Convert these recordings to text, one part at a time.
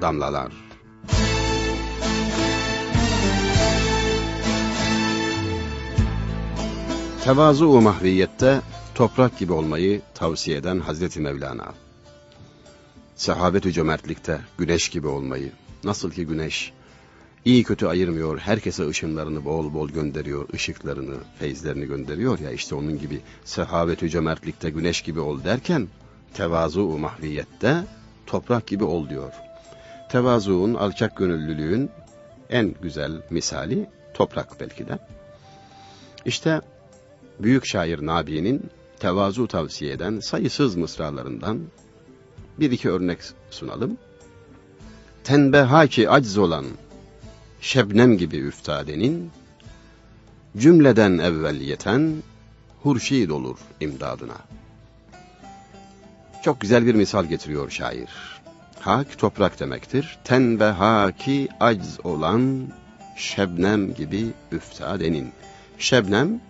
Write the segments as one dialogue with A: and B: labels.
A: damlalar. Tevazu-u mahviyette toprak gibi olmayı tavsiye eden Hazreti Mevlana. Sehabet-ü cömertlikte güneş gibi olmayı, nasıl ki güneş iyi kötü ayırmıyor, herkese ışınlarını bol bol gönderiyor, ışıklarını, feyizlerini gönderiyor ya işte onun gibi sehabet-ü cömertlikte güneş gibi ol derken tevazu-u mahviyette toprak gibi ol diyor. Tevazuun, alçak gönüllülüğün en güzel misali toprak belki de. İşte büyük şair Nabi'nin tevazu tavsiye eden sayısız mısralarından bir iki örnek sunalım. Tenbeha ki acz olan şebnem gibi üftadenin, cümleden evvel yeten hurşid olur imdadına. Çok güzel bir misal getiriyor şair. Hak toprak demektir. Ten ve haki acz olan şebnem gibi üftadenin. Şebnem,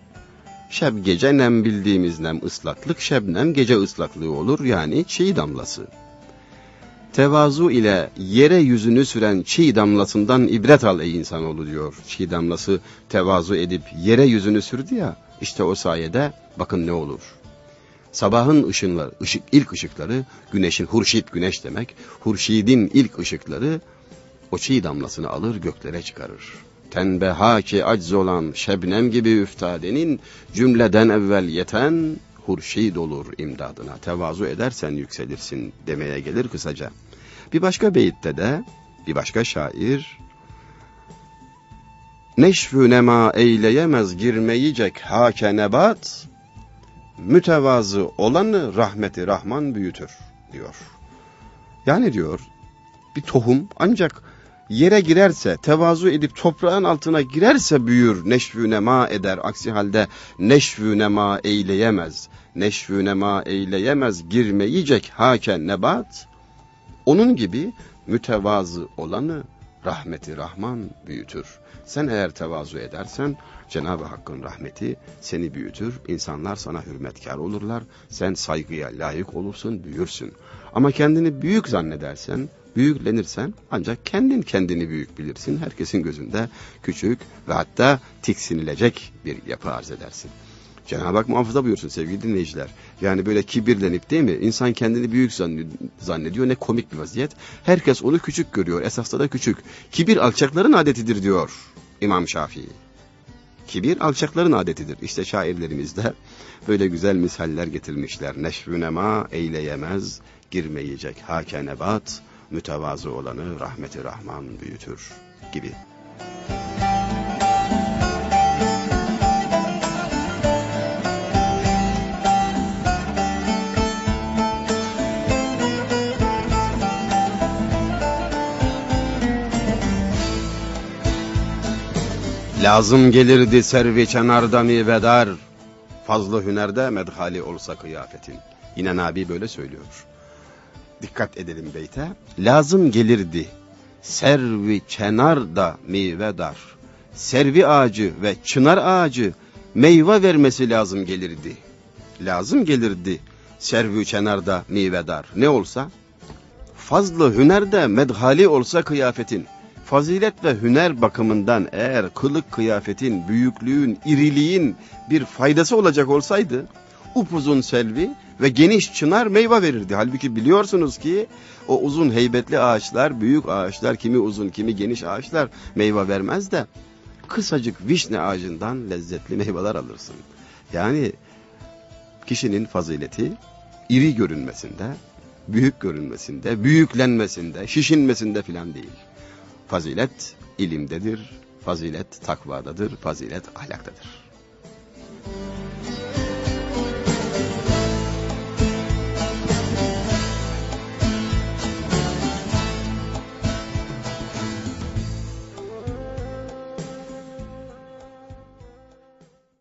A: şeb gece nem bildiğimiz nem ıslaklık, şebnem gece ıslaklığı olur yani çiğ damlası. Tevazu ile yere yüzünü süren çiğ damlasından ibret al ey insanoğlu diyor. Çiğ damlası tevazu edip yere yüzünü sürdü ya, işte o sayede bakın ne olur. Sabahın ışınları, ışık, ilk ışıkları, güneşin, hurşit güneş demek, hurşidin ilk ışıkları o çiğ damlasını alır göklere çıkarır. Tenbeha ki acz olan şebnem gibi üftadenin cümleden evvel yeten hurşid olur imdadına. Tevazu edersen yükselirsin demeye gelir kısaca. Bir başka beyitte de bir başka şair Neşfü nema eyleyemez girmeyecek hake nebat mütevazı olanı rahmeti rahman büyütür diyor. Yani diyor bir tohum ancak yere girerse, tevazu edip toprağın altına girerse büyür, neşvü nema eder. Aksi halde neşvü nema eyleyemez. Neşvü nema eyleyemez, girmeyecek haken nebat. Onun gibi mütevazı olanı rahmeti rahman büyütür. Sen eğer tevazu edersen Cenab-ı Hakk'ın rahmeti seni büyütür. İnsanlar sana hürmetkar olurlar. Sen saygıya layık olursun, büyürsün. Ama kendini büyük zannedersen, büyüklenirsen ancak kendin kendini büyük bilirsin. Herkesin gözünde küçük ve hatta tiksinilecek bir yapı arz edersin. Cenab-ı Hak muhafaza buyursun sevgili dinleyiciler. Yani böyle kibirlenip değil mi? İnsan kendini büyük zannediyor. Ne komik bir vaziyet. Herkes onu küçük görüyor. Esasda da küçük. Kibir alçakların adetidir diyor İmam Şafii. Kibir alçakların adetidir. İşte şairlerimiz de böyle güzel misaller getirmişler. Neşvünema eyleyemez, girmeyecek hakenebat, mütevazı olanı rahmeti rahman büyütür gibi. Lazım gelirdi servi çenarda mivedar, fazla hünerde medhali olsa kıyafetin. Yine Nabi böyle söylüyor. Dikkat edelim beyte. Lazım gelirdi servi çenarda mivedar. Servi ağacı ve çınar ağacı meyve vermesi lazım gelirdi. Lazım gelirdi servi çenarda mivedar. Ne olsa? Fazla hünerde medhali olsa kıyafetin fazilet ve hüner bakımından eğer kılık kıyafetin, büyüklüğün, iriliğin bir faydası olacak olsaydı, upuzun selvi ve geniş çınar meyve verirdi. Halbuki biliyorsunuz ki o uzun heybetli ağaçlar, büyük ağaçlar, kimi uzun kimi geniş ağaçlar meyve vermez de kısacık vişne ağacından lezzetli meyveler alırsın. Yani kişinin fazileti iri görünmesinde, büyük görünmesinde, büyüklenmesinde, şişinmesinde filan değil. Fazilet ilimdedir, fazilet takvadadır, fazilet ahlaktadır.